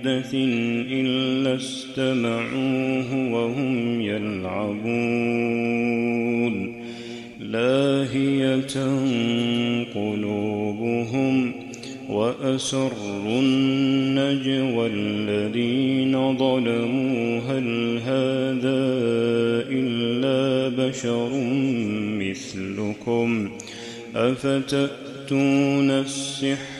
محدث إلا استمعوه وهم يلعبون لاهية قلوبهم وأسروا النجوى الذين ظلموا هل هذا إلا بشر مثلكم أفتأتون السحر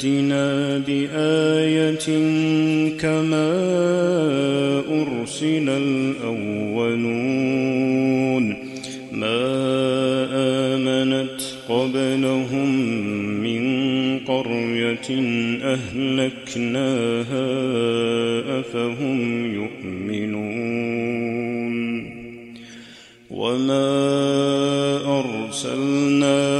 فليأتنا بآية كما أرسل الأولون ما آمنت قبلهم من قرية أهلكناها أفهم يؤمنون وما أرسلنا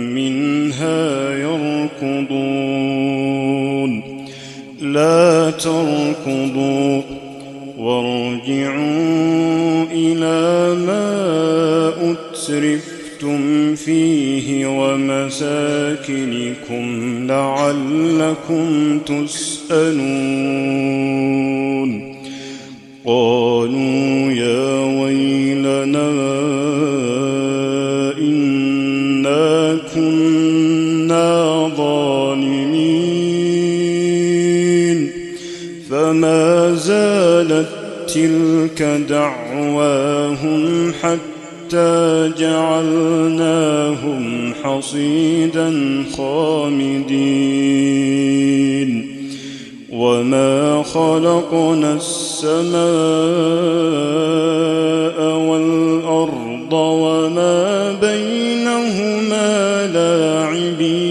يركضون. لا تركضوا وارجعوا إلى ما أترفتم فيه ومساكنكم لعلكم تسألون. قالوا تلك دعواهم حتى جعلناهم حصيدا خامدين. وما خلقنا السماء والأرض وما بينهما لاعبين.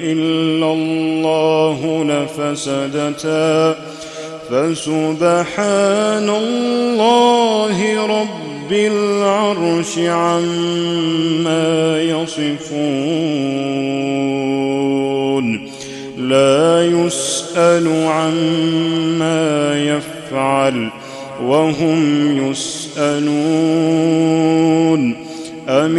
إلا الله لفسدتا. فسبحان الله رب العرش عما يصفون. لا يسأل عما يفعل وهم يسألون. أم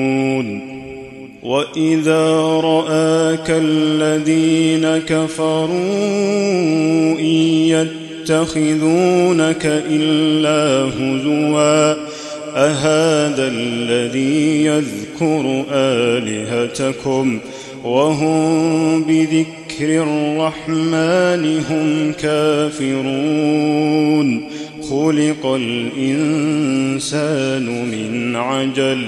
واذا راك الذين كفروا ان يتخذونك الا هزوا اهذا الذي يذكر الهتكم وهم بذكر الرحمن هم كافرون خلق الانسان من عجل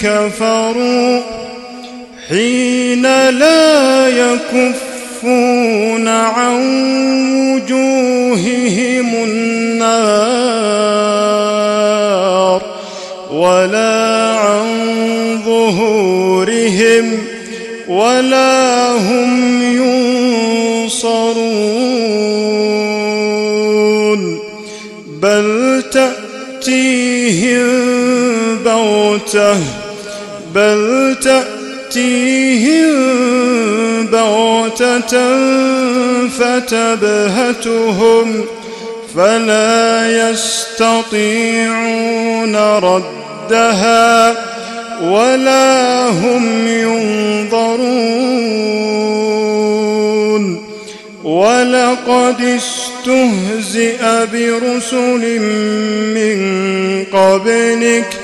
كفروا حين لا يكفون عن وجوههم النار ولا عن ظهورهم ولا هم ينصرون بل تأتيهم بغتة بل تأتيهم بغتة فتبهتهم فلا يستطيعون ردها ولا هم ينظرون. ولقد استهزئ برسل من قبلك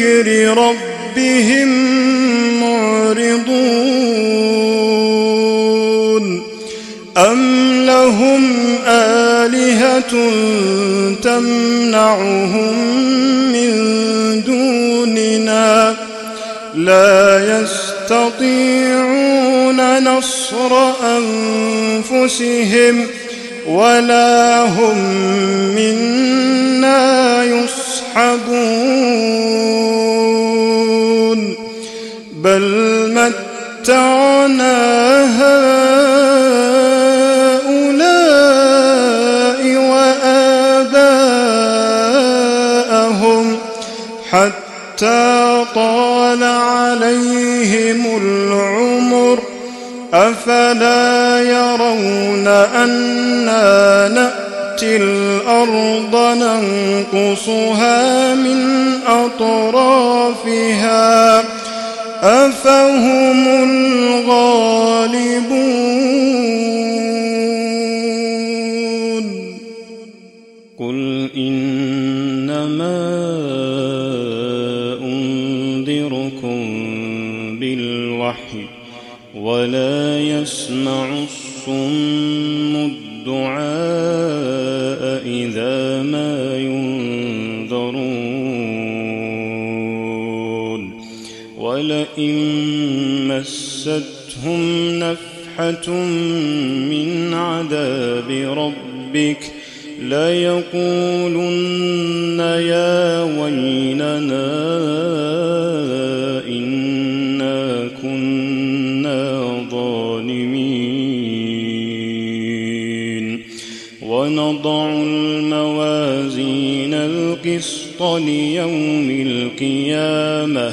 ربهم معرضون أم لهم آلهة تمنعهم من دوننا لا يستطيعون نصر أنفسهم ولا هم منا يصحبون بل متعنا هؤلاء وآباءهم حتى طال عليهم العمر. أفلا يرون أنا نأتي الأرض ننقصها من أطرافها. أفهم الغالبون؟ قل إنما أنذركم بالوحي ولا يسمع الصم ولئن مستهم نفحة من عذاب ربك ليقولن يا ويلنا إنا كنا ظالمين ونضع الموازين القسط ليوم القيامة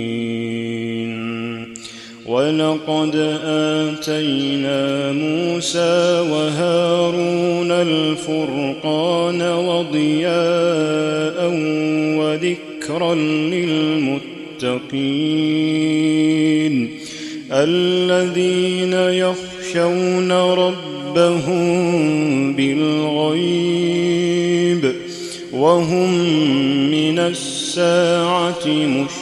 ولقد آتينا موسى وهارون الفرقان وضياء وذكرا للمتقين الذين يخشون ربهم بالغيب وهم من الساعة مشفقون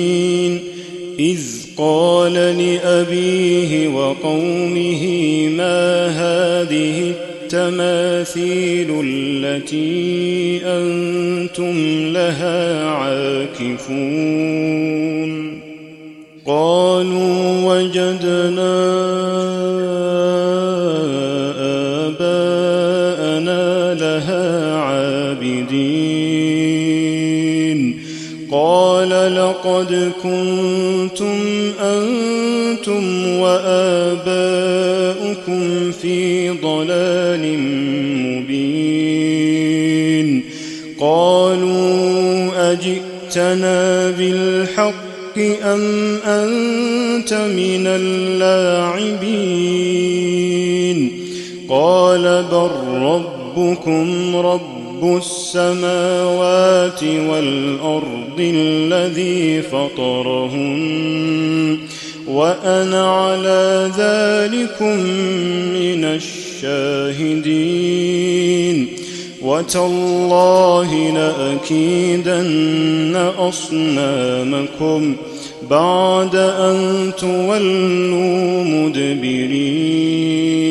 إذ قال لأبيه وقومه ما هذه التماثيل التي أنتم لها عاكفون؟ قالوا وجدنا لقد كنتم أنتم وآباؤكم في ضلال مبين. قالوا أجئتنا بالحق أم أنت من اللاعبين؟ قال بل ربكم رب السماوات والأرض الذي فطرهن وأنا على ذلكم من الشاهدين وتالله لأكيدن أصنامكم بعد أن تولوا مدبرين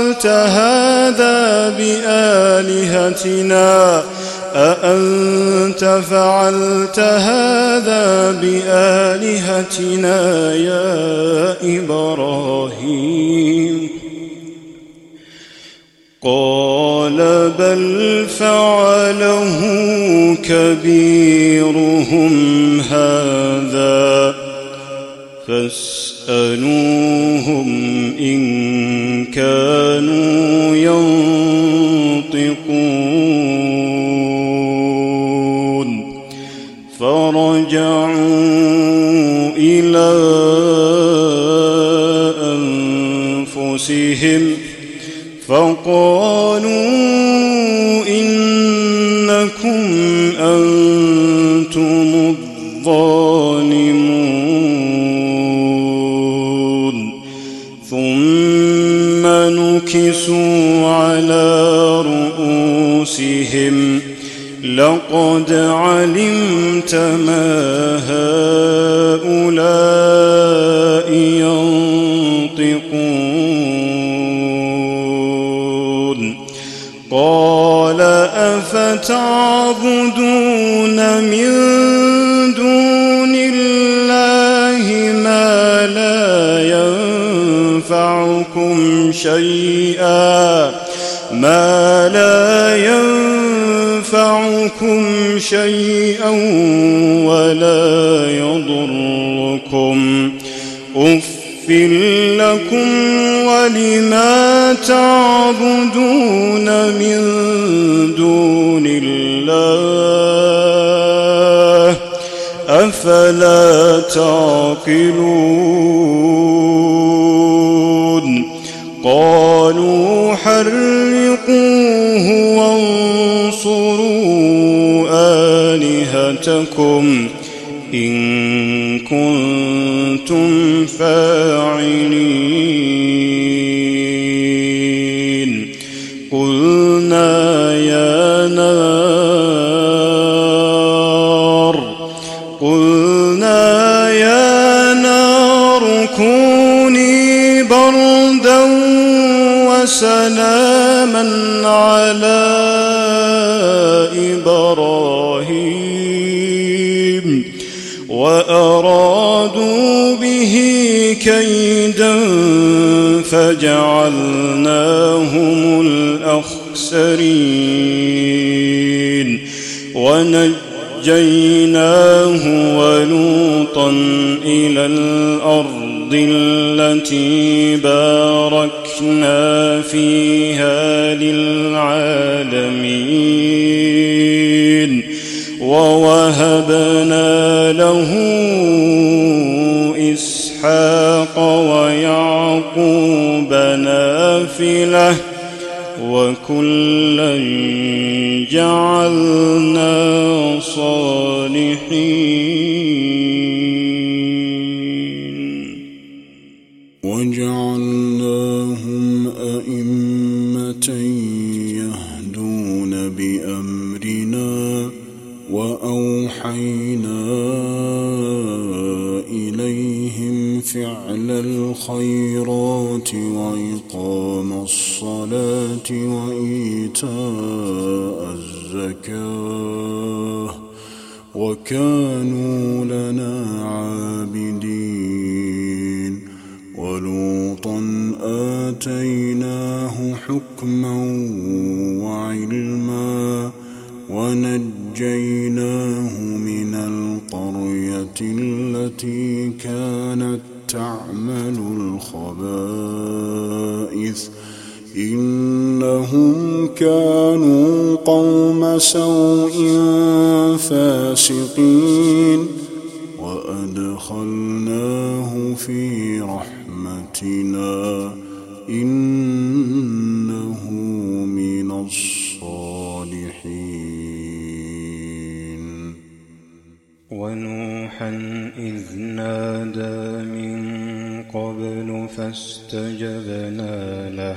فعلت هذا بآلهتنا؟ أأنت فعلت هذا بآلهتنا يا إبراهيم؟ قال بل فعله كبيرهم هذا فاسألوهم إن كانوا ينطقون فرجعوا إلى أنفسهم فقالوا إنكم نكسوا على رؤوسهم لقد علمت ما هؤلاء لكم ولما تعبدون من دون الله أفلا تعقلون قالوا حرقوه وانصروا آلهتكم فاعلين وكلا جعلنا صالحين فاسقين وأدخلناه في رحمتنا إنه من الصالحين ونوحا إذ نادى من قبل فاستجبنا له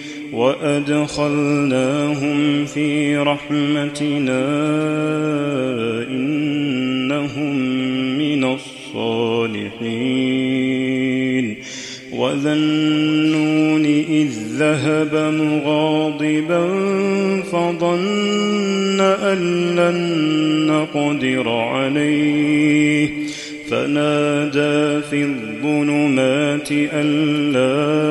وأدخلناهم في رحمتنا إنهم من الصالحين. وذا النون إذ ذهب مغاضبا فظن أن لن نقدر عليه. فنادى في الظلمات أن لا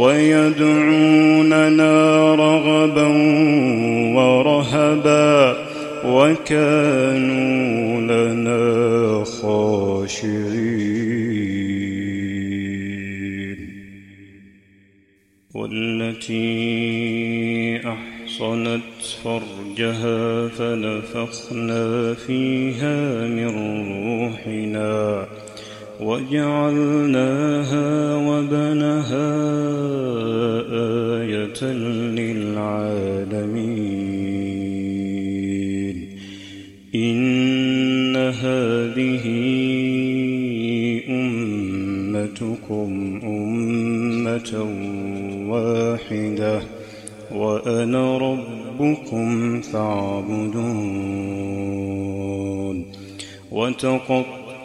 ويدعوننا رغبا ورهبا وكانوا لنا خاشعين. والتي أحصنت فرجها فنفخنا فيها من روحنا. وجعلناها وبنها آية للعالمين. إن هذه أمتكم أمة واحدة وأنا ربكم فاعبدون. وتقطعوا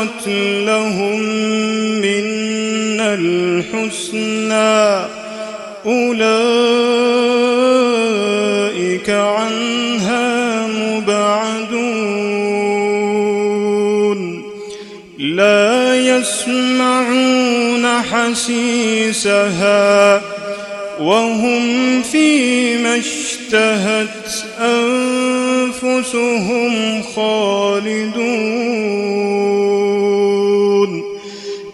سبقت لهم منا الحسنى. أولئك عنها مبعدون. لا يسمعون حسيسها وهم فيما اشتهت أنفسهم خالدون.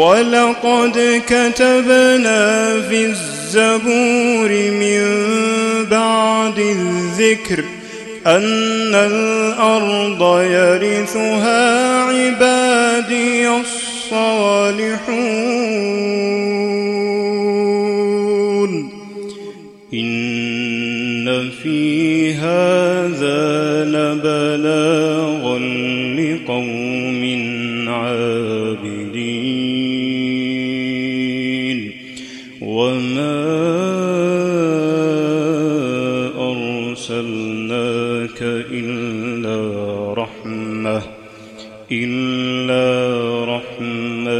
ولقد كتبنا في الزبور من بعد الذكر أن الأرض يرثها عبادي الصالحون. إن في هذا لبلاغا